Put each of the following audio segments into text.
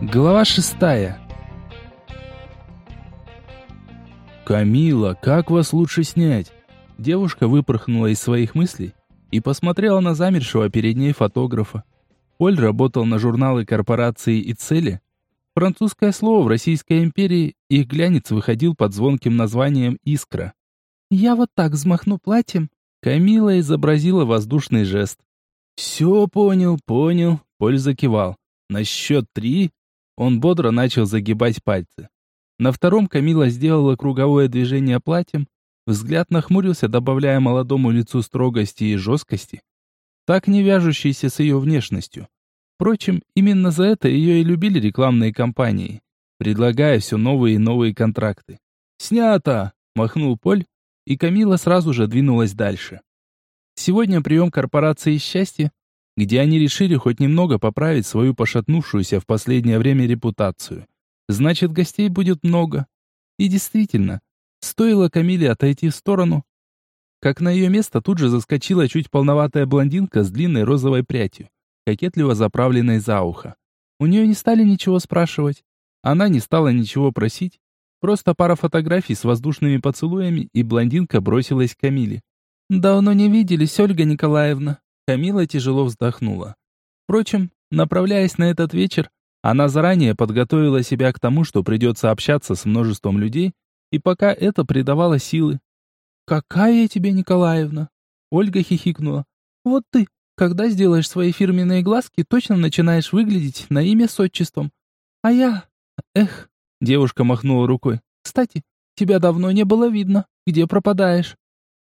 Глава шестая. «Камила, как вас лучше снять?» Девушка выпорхнула из своих мыслей и посмотрела на замершего перед ней фотографа. Поль работал на журналы корпорации и цели. Французское слово в Российской империи, их глянец выходил под звонким названием «Искра». «Я вот так взмахну платьем». Камила изобразила воздушный жест. «Все понял, понял», — Поль закивал. «На счет три...» Он бодро начал загибать пальцы. На втором Камила сделала круговое движение платьем, взгляд нахмурился, добавляя молодому лицу строгости и жесткости, так не вяжущейся с ее внешностью. Впрочем, именно за это ее и любили рекламные кампании, предлагая все новые и новые контракты. «Снято!» — махнул Поль, и Камила сразу же двинулась дальше. Сегодня прием корпорации «Счастье», где они решили хоть немного поправить свою пошатнувшуюся в последнее время репутацию. Значит, гостей будет много. И действительно, стоило Камиле отойти в сторону, как на ее место тут же заскочила чуть полноватая блондинка с длинной розовой прядью, кокетливо заправленной за ухо. У нее не стали ничего спрашивать. Она не стала ничего просить, Просто пара фотографий с воздушными поцелуями, и блондинка бросилась к Камиле. «Давно не виделись, Ольга Николаевна». Камила тяжело вздохнула. Впрочем, направляясь на этот вечер, она заранее подготовила себя к тому, что придется общаться с множеством людей, и пока это придавало силы. «Какая я тебе, Николаевна?» Ольга хихикнула. «Вот ты, когда сделаешь свои фирменные глазки, точно начинаешь выглядеть на имя с отчеством. А я... Эх, Девушка махнула рукой. «Кстати, тебя давно не было видно. Где пропадаешь?»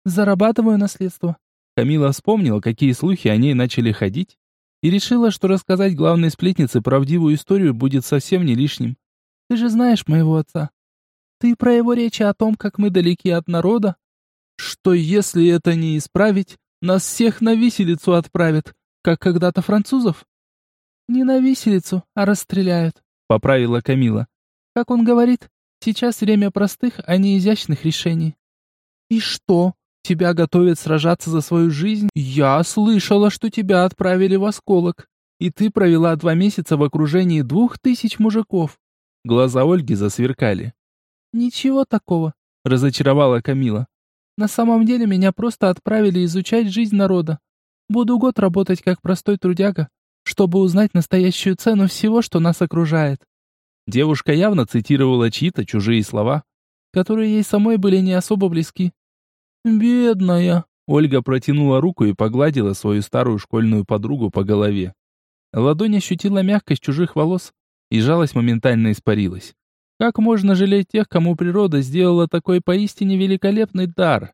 «Зарабатываю наследство». Камила вспомнила, какие слухи о ней начали ходить, и решила, что рассказать главной сплетнице правдивую историю будет совсем не лишним. «Ты же знаешь моего отца. Ты про его речи о том, как мы далеки от народа, что если это не исправить, нас всех на виселицу отправят, как когда-то французов?» «Не на виселицу, а расстреляют», — поправила Камила. Как он говорит, сейчас время простых, а не изящных решений. И что? Тебя готовят сражаться за свою жизнь? Я слышала, что тебя отправили в осколок, и ты провела два месяца в окружении двух тысяч мужиков. Глаза Ольги засверкали. Ничего такого, разочаровала Камила. На самом деле меня просто отправили изучать жизнь народа. Буду год работать как простой трудяга, чтобы узнать настоящую цену всего, что нас окружает. Девушка явно цитировала чьи-то чужие слова, которые ей самой были не особо близки. «Бедная!» Ольга протянула руку и погладила свою старую школьную подругу по голове. Ладонь ощутила мягкость чужих волос, и жалость моментально испарилась. Как можно жалеть тех, кому природа сделала такой поистине великолепный дар?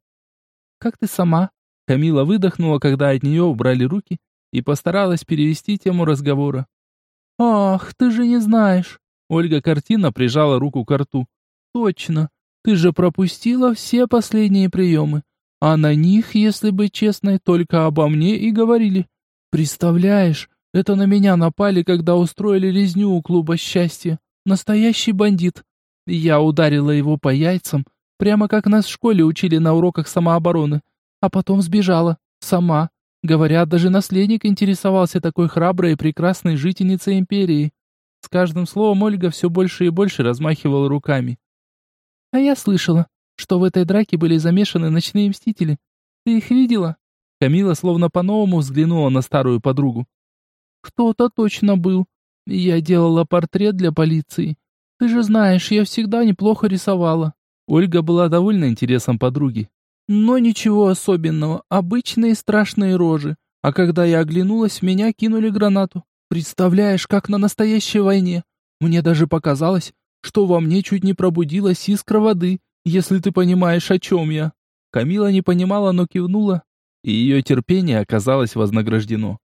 «Как ты сама?» Камила выдохнула, когда от нее убрали руки, и постаралась перевести тему разговора. «Ах, ты же не знаешь. Ольга картина прижала руку к рту. «Точно. Ты же пропустила все последние приемы. А на них, если быть честной, только обо мне и говорили. Представляешь, это на меня напали, когда устроили резню у клуба счастья. Настоящий бандит. Я ударила его по яйцам, прямо как нас в школе учили на уроках самообороны. А потом сбежала. Сама. Говорят, даже наследник интересовался такой храброй и прекрасной жительницей империи. С каждым словом Ольга все больше и больше размахивала руками. «А я слышала, что в этой драке были замешаны ночные мстители. Ты их видела?» Камила словно по-новому взглянула на старую подругу. «Кто-то точно был. Я делала портрет для полиции. Ты же знаешь, я всегда неплохо рисовала». Ольга была довольна интересом подруги. Но ничего особенного, обычные страшные рожи. А когда я оглянулась, меня кинули гранату. Представляешь, как на настоящей войне. Мне даже показалось, что во мне чуть не пробудилась искра воды, если ты понимаешь, о чем я». Камила не понимала, но кивнула, и ее терпение оказалось вознаграждено.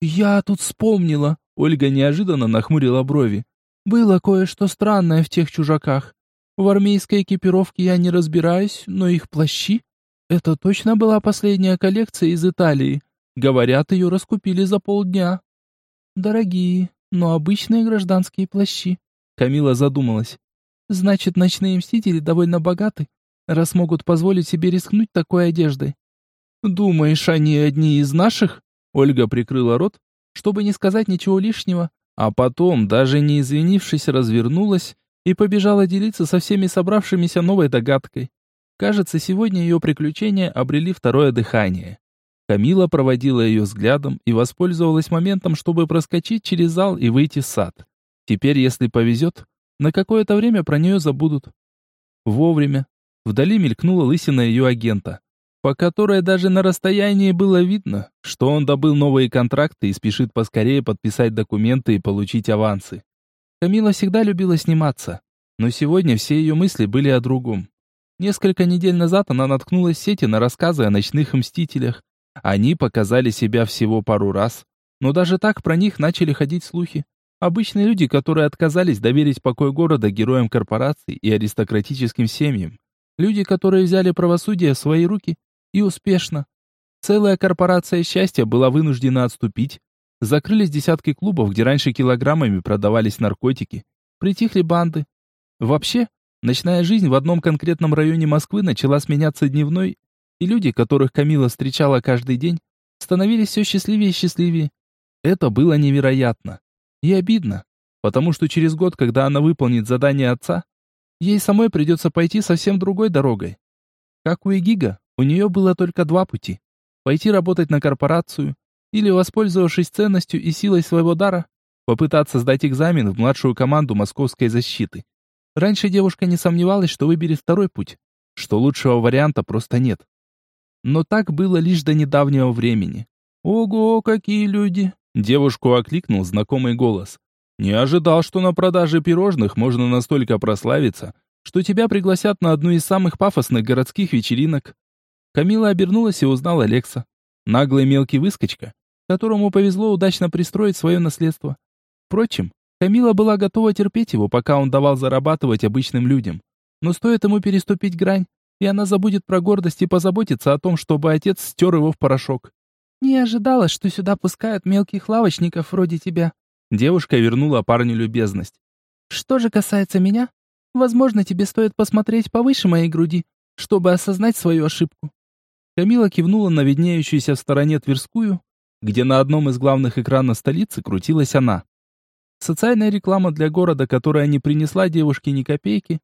«Я тут вспомнила», — Ольга неожиданно нахмурила брови. «Было кое-что странное в тех чужаках. В армейской экипировке я не разбираюсь, но их плащи... Это точно была последняя коллекция из Италии. Говорят, ее раскупили за полдня». Дорогие, но обычные гражданские плащи. Камила задумалась. Значит, ночные мстители довольно богаты, раз могут позволить себе рискнуть такой одеждой. Думаешь, они одни из наших? Ольга прикрыла рот, чтобы не сказать ничего лишнего, а потом, даже не извинившись, развернулась и побежала делиться со всеми собравшимися новой догадкой. Кажется, сегодня ее приключения обрели второе дыхание. Камила проводила ее взглядом и воспользовалась моментом, чтобы проскочить через зал и выйти в сад. Теперь, если повезет, на какое-то время про нее забудут. Вовремя. Вдали мелькнула лысина ее агента, по которой даже на расстоянии было видно, что он добыл новые контракты и спешит поскорее подписать документы и получить авансы. Камила всегда любила сниматься, но сегодня все ее мысли были о другом. Несколько недель назад она наткнулась в сети на рассказы о ночных мстителях. Они показали себя всего пару раз, но даже так про них начали ходить слухи. Обычные люди, которые отказались доверить покой города героям корпораций и аристократическим семьям. Люди, которые взяли правосудие в свои руки и успешно. Целая корпорация счастья была вынуждена отступить, Закрылись десятки клубов, где раньше килограммами продавались наркотики. Притихли банды. Вообще, ночная жизнь в одном конкретном районе Москвы начала сменяться дневной, и люди, которых Камила встречала каждый день, становились все счастливее и счастливее. Это было невероятно. И обидно, потому что через год, когда она выполнит задание отца, ей самой придется пойти совсем другой дорогой. Как у Эгига, у нее было только два пути. Пойти работать на корпорацию или, воспользовавшись ценностью и силой своего дара, попытаться сдать экзамен в младшую команду московской защиты. Раньше девушка не сомневалась, что выберет второй путь, что лучшего варианта просто нет. Но так было лишь до недавнего времени. «Ого, какие люди!» Девушку окликнул знакомый голос. «Не ожидал, что на продаже пирожных можно настолько прославиться, что тебя пригласят на одну из самых пафосных городских вечеринок». Камила обернулась и узнала Лекса. Наглый мелкий выскочка, которому повезло удачно пристроить свое наследство. Впрочем, Камила была готова терпеть его, пока он давал зарабатывать обычным людям. Но стоит ему переступить грань, и она забудет про гордость и позаботится о том, чтобы отец стер его в порошок. «Не ожидала, что сюда пускают мелких лавочников вроде тебя». Девушка вернула парню любезность. «Что же касается меня, возможно, тебе стоит посмотреть повыше моей груди, чтобы осознать свою ошибку». Камила кивнула на виднеющуюся в стороне Тверскую, где на одном из главных экранов столицы крутилась она. Социальная реклама для города, которая не принесла девушке ни копейки,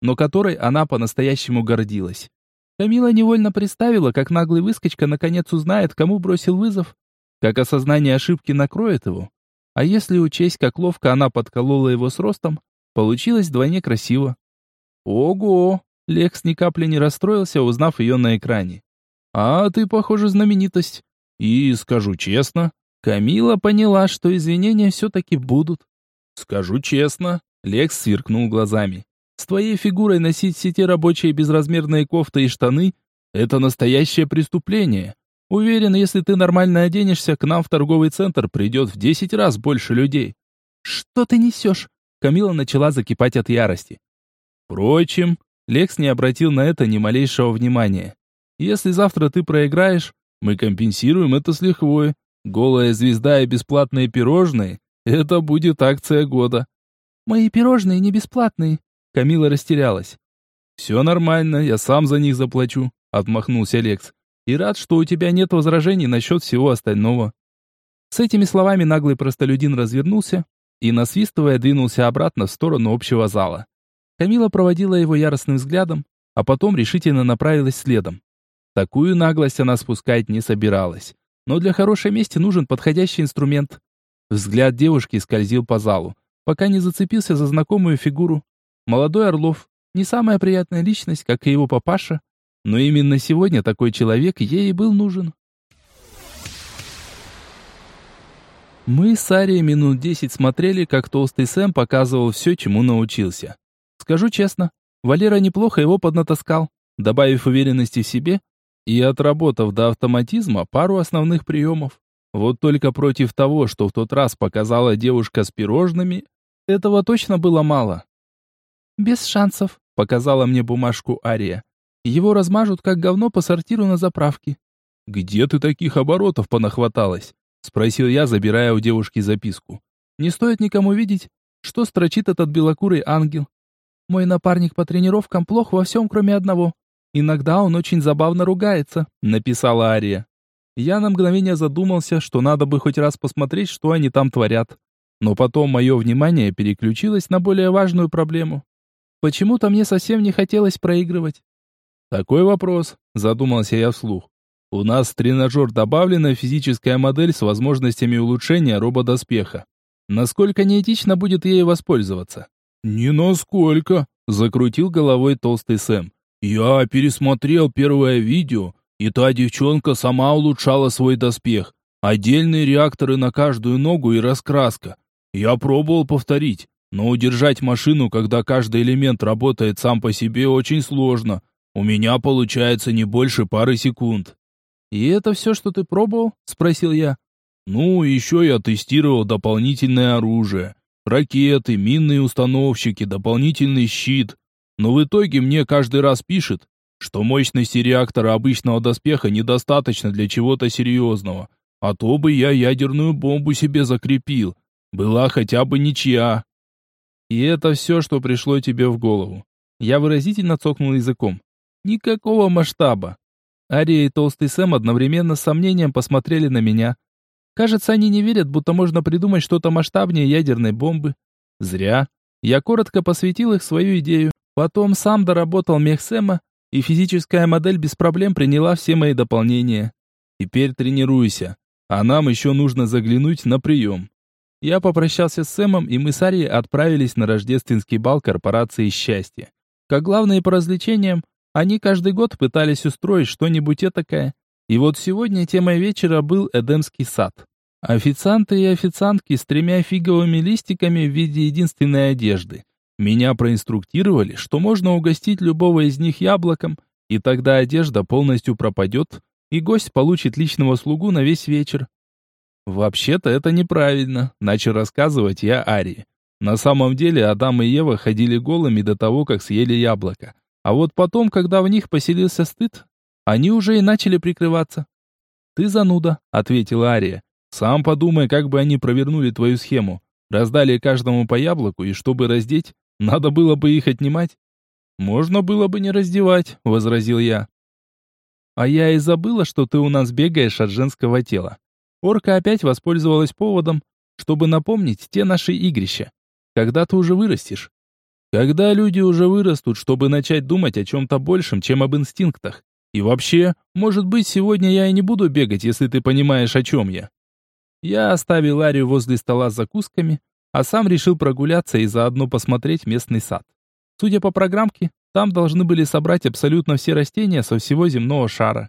но которой она по-настоящему гордилась. Камила невольно представила, как наглый выскочка наконец узнает, кому бросил вызов, как осознание ошибки накроет его. А если учесть, как ловко она подколола его с ростом, получилось вдвойне красиво. Ого! Лекс ни капли не расстроился, узнав ее на экране. «А ты, похоже, знаменитость. И, скажу честно, Камила поняла, что извинения все-таки будут. Скажу честно, Лекс сверкнул глазами. С твоей фигурой носить все те рабочие безразмерные кофты и штаны – это настоящее преступление. Уверен, если ты нормально оденешься, к нам в торговый центр придет в десять раз больше людей. Что ты несешь? Камила начала закипать от ярости. Впрочем, Лекс не обратил на это ни малейшего внимания. Если завтра ты проиграешь, мы компенсируем это с лихвой. Голая звезда и бесплатные пирожные – это будет акция года. Мои пирожные не бесплатные. Камила растерялась. Все нормально, я сам за них заплачу, отмахнулся Лекс. И рад, что у тебя нет возражений насчет всего остального. С этими словами наглый простолюдин развернулся и, насвистывая, двинулся обратно в сторону общего зала. Камила проводила его яростным взглядом, а потом решительно направилась следом. Такую наглость она спускать не собиралась. Но для хорошей мести нужен подходящий инструмент. Взгляд девушки скользил по залу, пока не зацепился за знакомую фигуру. Молодой Орлов, не самая приятная личность, как и его папаша, но именно сегодня такой человек ей и был нужен. Мы с Арией минут десять смотрели, как толстый Сэм показывал все, чему научился. Скажу честно, Валера неплохо его поднатаскал, добавив уверенности в себе и отработав до автоматизма пару основных приемов. Вот только против того, что в тот раз показала девушка с пирожными, этого точно было мало. «Без шансов», — показала мне бумажку Ария. «Его размажут, как говно по сортиру на заправке». «Где ты таких оборотов понахваталась?» — спросил я, забирая у девушки записку. «Не стоит никому видеть, что строчит этот белокурый ангел. Мой напарник по тренировкам плох во всем, кроме одного. Иногда он очень забавно ругается», — написала Ария. Я на мгновение задумался, что надо бы хоть раз посмотреть, что они там творят. Но потом мое внимание переключилось на более важную проблему. Почему-то мне совсем не хотелось проигрывать. Такой вопрос, задумался я вслух. У нас в тренажер добавлена физическая модель с возможностями улучшения рободоспеха. Насколько неэтично будет ей воспользоваться? Не насколько, закрутил головой толстый Сэм. Я пересмотрел первое видео, и та девчонка сама улучшала свой доспех. Отдельные реакторы на каждую ногу и раскраска. Я пробовал повторить, но удержать машину, когда каждый элемент работает сам по себе, очень сложно. У меня получается не больше пары секунд. «И это все, что ты пробовал?» — спросил я. «Ну, еще я тестировал дополнительное оружие. Ракеты, минные установщики, дополнительный щит. Но в итоге мне каждый раз пишет, что мощности реактора обычного доспеха недостаточно для чего-то серьезного. А то бы я ядерную бомбу себе закрепил. Была хотя бы ничья. И это все, что пришло тебе в голову. Я выразительно цокнул языком. Никакого масштаба. Ария и Толстый Сэм одновременно с сомнением посмотрели на меня. Кажется, они не верят, будто можно придумать что-то масштабнее ядерной бомбы. Зря. Я коротко посвятил их свою идею. Потом сам доработал мех Сэма, и физическая модель без проблем приняла все мои дополнения. Теперь тренируйся. А нам еще нужно заглянуть на прием. Я попрощался с Сэмом, и мы с Арией отправились на рождественский бал корпорации «Счастье». Как главное по развлечениям, они каждый год пытались устроить что-нибудь этакое. И вот сегодня темой вечера был Эдемский сад. Официанты и официантки с тремя фиговыми листиками в виде единственной одежды. Меня проинструктировали, что можно угостить любого из них яблоком, и тогда одежда полностью пропадет, и гость получит личного слугу на весь вечер. «Вообще-то это неправильно», — начал рассказывать я Арии. На самом деле Адам и Ева ходили голыми до того, как съели яблоко. А вот потом, когда в них поселился стыд, они уже и начали прикрываться. «Ты зануда», — ответила Ария. «Сам подумай, как бы они провернули твою схему. Раздали каждому по яблоку, и чтобы раздеть, надо было бы их отнимать». «Можно было бы не раздевать», — возразил я. «А я и забыла, что ты у нас бегаешь от женского тела. Орка опять воспользовалась поводом, чтобы напомнить те наши игрища. Когда ты уже вырастешь? Когда люди уже вырастут, чтобы начать думать о чем-то большем, чем об инстинктах. И вообще, может быть, сегодня я и не буду бегать, если ты понимаешь, о чем я. Я оставил Арию возле стола с закусками, а сам решил прогуляться и заодно посмотреть местный сад. Судя по программке, там должны были собрать абсолютно все растения со всего земного шара.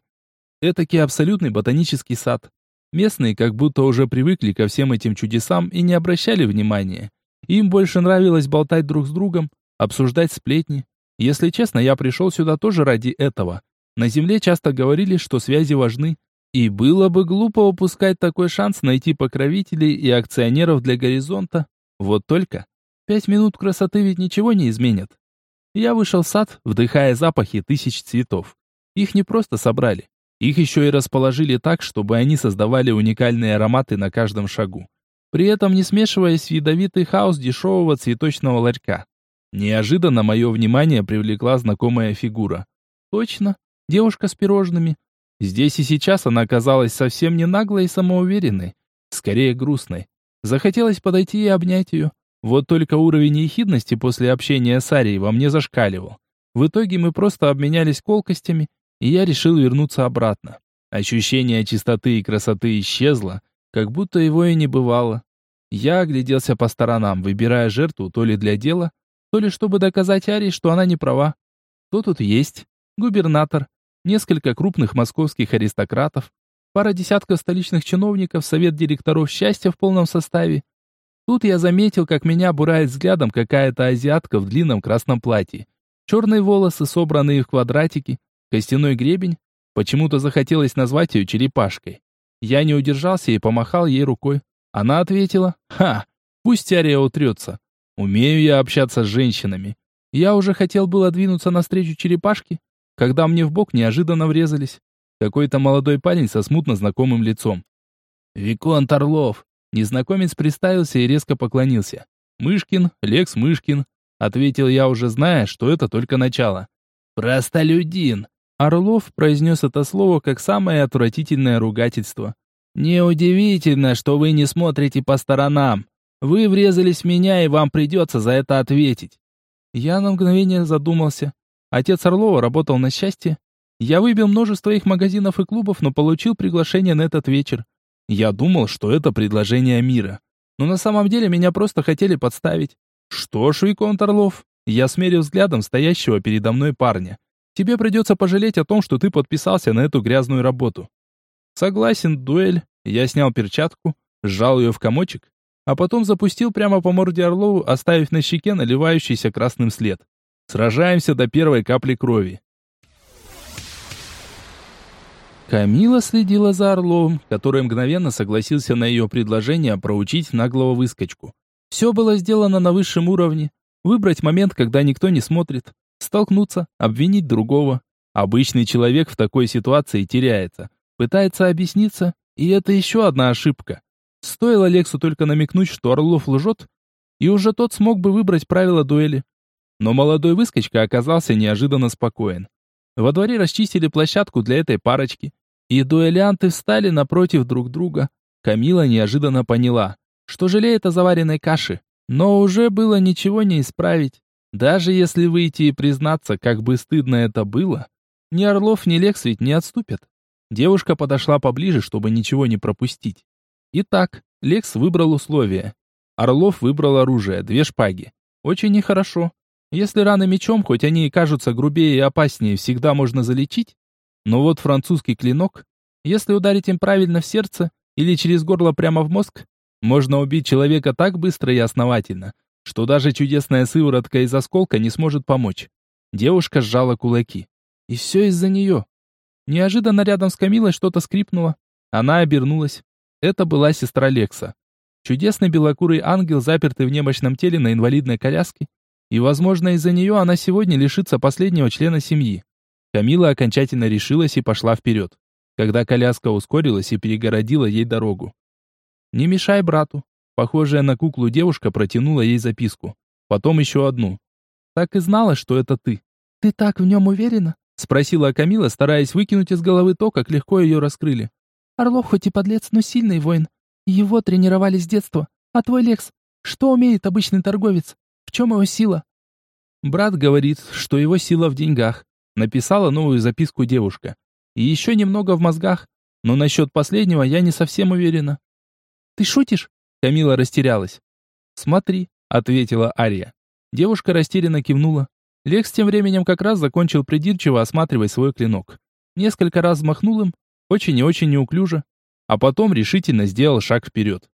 Этакий абсолютный ботанический сад. Местные как будто уже привыкли ко всем этим чудесам и не обращали внимания. Им больше нравилось болтать друг с другом, обсуждать сплетни. Если честно, я пришел сюда тоже ради этого. На Земле часто говорили, что связи важны, и было бы глупо упускать такой шанс найти покровителей и акционеров для горизонта. Вот только пять минут красоты ведь ничего не изменят. Я вышел в сад, вдыхая запахи тысяч цветов. Их не просто собрали, их еще и расположили так, чтобы они создавали уникальные ароматы на каждом шагу. При этом не смешиваясь в ядовитый хаос дешевого цветочного ларька. Неожиданно мое внимание привлекла знакомая фигура. Точно, девушка с пирожными. Здесь и сейчас она оказалась совсем не наглой и самоуверенной, скорее грустной. Захотелось подойти и обнять ее. Вот только уровень ехидности после общения с Арией во мне зашкаливал. В итоге мы просто обменялись колкостями, и я решил вернуться обратно. Ощущение чистоты и красоты исчезло, как будто его и не бывало. Я огляделся по сторонам, выбирая жертву то ли для дела, то ли чтобы доказать Ари, что она не права. Кто тут есть? Губернатор, несколько крупных московских аристократов, пара десятков столичных чиновников, совет директоров счастья в полном составе. Тут я заметил, как меня бурает взглядом какая-то азиатка в длинном красном платье. Черные волосы, собранные в квадратики, Костяной гребень? Почему-то захотелось назвать ее черепашкой. Я не удержался и помахал ей рукой. Она ответила, «Ха, пусть Ария утрется. Умею я общаться с женщинами». Я уже хотел было двинуться навстречу черепашке, когда мне в бок неожиданно врезались. Какой-то молодой парень со смутно знакомым лицом. «Виконт Орлов!» Незнакомец представился и резко поклонился. «Мышкин, Лекс Мышкин», — ответил я, уже зная, что это только начало. «Простолюдин!» Орлов произнес это слово как самое отвратительное ругательство. «Неудивительно, что вы не смотрите по сторонам. Вы врезались в меня, и вам придется за это ответить». Я на мгновение задумался. Отец Орлова работал на счастье. Я выбил множество их магазинов и клубов, но получил приглашение на этот вечер. Я думал, что это предложение мира. Но на самом деле меня просто хотели подставить. Что ж, Виконт Орлов, я смерил взглядом стоящего передо мной парня. Тебе придется пожалеть о том, что ты подписался на эту грязную работу. Согласен, дуэль. Я снял перчатку, сжал ее в комочек, а потом запустил прямо по морде Орлову, оставив на щеке наливающийся красным след. Сражаемся до первой капли крови. Камила следила за Орловым, который мгновенно согласился на ее предложение проучить наглого выскочку. Все было сделано на высшем уровне. Выбрать момент, когда никто не смотрит. Столкнуться, обвинить другого. Обычный человек в такой ситуации теряется. Пытается объясниться, и это еще одна ошибка. Стоило Лексу только намекнуть, что Орлов лжет, и уже тот смог бы выбрать правила дуэли. Но молодой выскочка оказался неожиданно спокоен. Во дворе расчистили площадку для этой парочки, и дуэлянты встали напротив друг друга. Камила неожиданно поняла, что жалеет о заваренной каше, но уже было ничего не исправить. Даже если выйти и признаться, как бы стыдно это было, ни Орлов, ни Лекс ведь не отступят. Девушка подошла поближе, чтобы ничего не пропустить. Итак, Лекс выбрал условия. Орлов выбрал оружие, две шпаги. Очень нехорошо. Если раны мечом, хоть они и кажутся грубее и опаснее, всегда можно залечить, но вот французский клинок, если ударить им правильно в сердце или через горло прямо в мозг, можно убить человека так быстро и основательно, что даже чудесная сыворотка из осколка не сможет помочь. Девушка сжала кулаки. И все из-за нее. Неожиданно рядом с Камилой что-то скрипнуло. Она обернулась. Это была сестра Лекса. Чудесный белокурый ангел, запертый в немощном теле на инвалидной коляске. И, возможно, из-за нее она сегодня лишится последнего члена семьи. Камила окончательно решилась и пошла вперед, когда коляска ускорилась и перегородила ей дорогу. «Не мешай брату». Похожая на куклу девушка протянула ей записку. Потом еще одну. «Так и знала, что это ты». «Ты так в нем уверена?» Спросила Камила, стараясь выкинуть из головы то, как легко ее раскрыли. «Орлов хоть и подлец, но сильный воин. Его тренировали с детства. А твой Лекс? Что умеет обычный торговец? В чем его сила?» Брат говорит, что его сила в деньгах. Написала новую записку девушка. И еще немного в мозгах, но насчет последнего я не совсем уверена. «Ты шутишь?» Камила растерялась. «Смотри», — ответила Ария. Девушка растерянно кивнула. Лекс тем временем как раз закончил придирчиво осматривать свой клинок. Несколько раз взмахнул им, очень и очень неуклюже, а потом решительно сделал шаг вперед.